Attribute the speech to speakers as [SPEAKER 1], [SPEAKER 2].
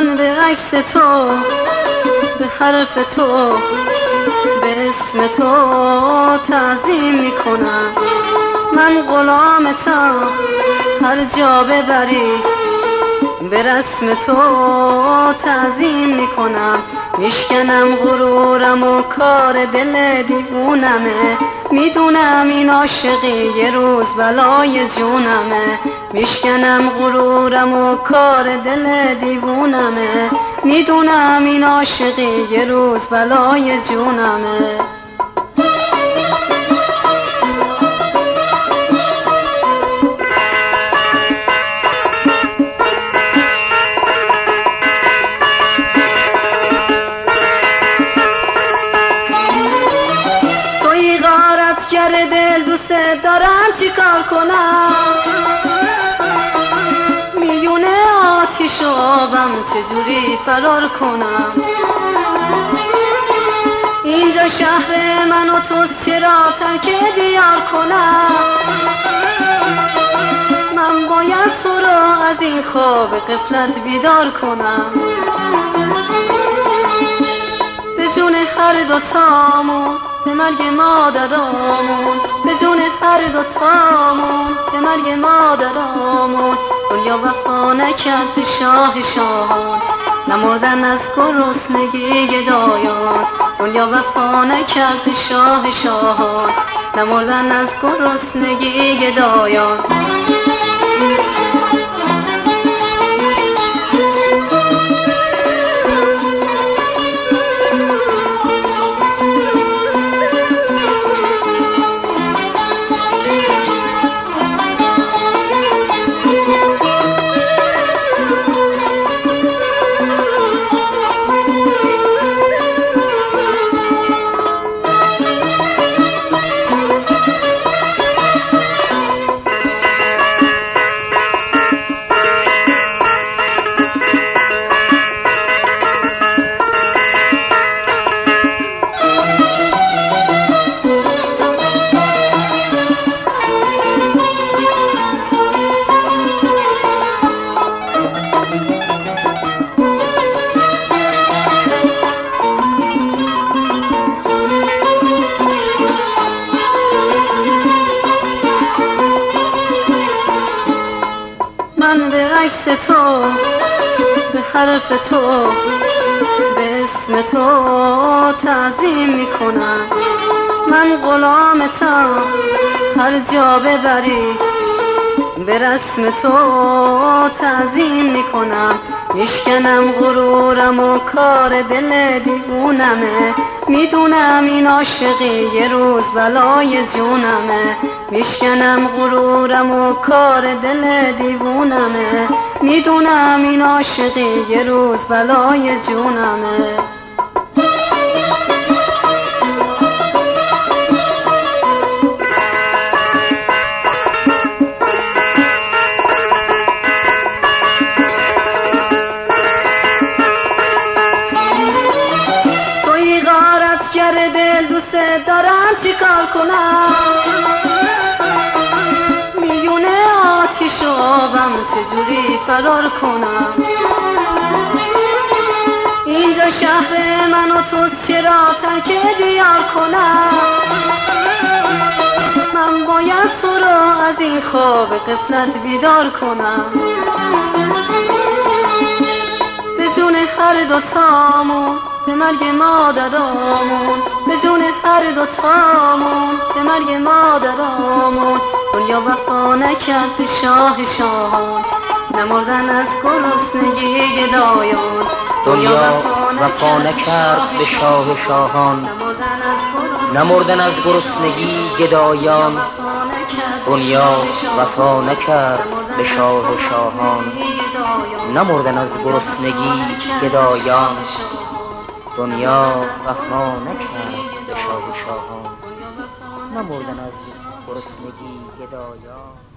[SPEAKER 1] من به عکس تو به حرف تو به اسم تو تعظیم می‌کنم. من غلامتم هر جا ببری به رسم تو تعظیم می‌کنم. میشکنم غرورم و کار دل دیوونمه. می‌دونم این عاشقی یه روز بلای جونمه. میشکنم غرورم و کار دل دیوونمه. می‌دونم این عاشقی یه روز بلای جونمه. دارم چیکار کنم؟ میونه آتیش آبم چجوری فرار کنم؟ اینجا شهر من و تو چرا ترک دیار کنم؟ من باید تو رو از این خواب قفلت بیدار کنم. به جون هر دوتامون به مرگ مادرامون به جون هر دوتامون به مرگ مادرامون. دنیا وفا نکرد شاه شاهان نمردن از گرسنگی گدایان دنیا وفا نکرد شاه شاهان نمردن از گرسنگی گدایان عکس تو به حرف تو به اسم تو تعظیم می‌کنم. من غلامتم هر جا ببری به رسم تو تعظیم می‌کنم. میشکنم غرورم و کار دل دیوونمه. می‌دونم این عاشقی یه روز بلای جونمه. میشکنم غرورم و کار دل دیوونمه. می‌دونم این عاشقی یه روز بلای جونمه. دل دوست دارم چیکار کنم؟ چجوری فرار کنم. اینجا شهر من و تو چرا ترک دیار کنم؟ من باید تو رو از این خواب قفلت بیدار کنم. به جون هر دوتامون به مرگ مادرامون. به جون هر دوتامون به مرگ مادرامون. دنیا وفا نکرد به شاه شاهان نمردن از گرسنگی گدایان.
[SPEAKER 2] دنیا وفا نکرد به شاه شاهان. نمردن از گرسنگی گدایان. دنیا وفا نکرد به شاه شاهان. نمردن از گرسنگی گدایان. دنیا وفا نکرد به شاه شاهان. نمردن از گرسنگی گدایان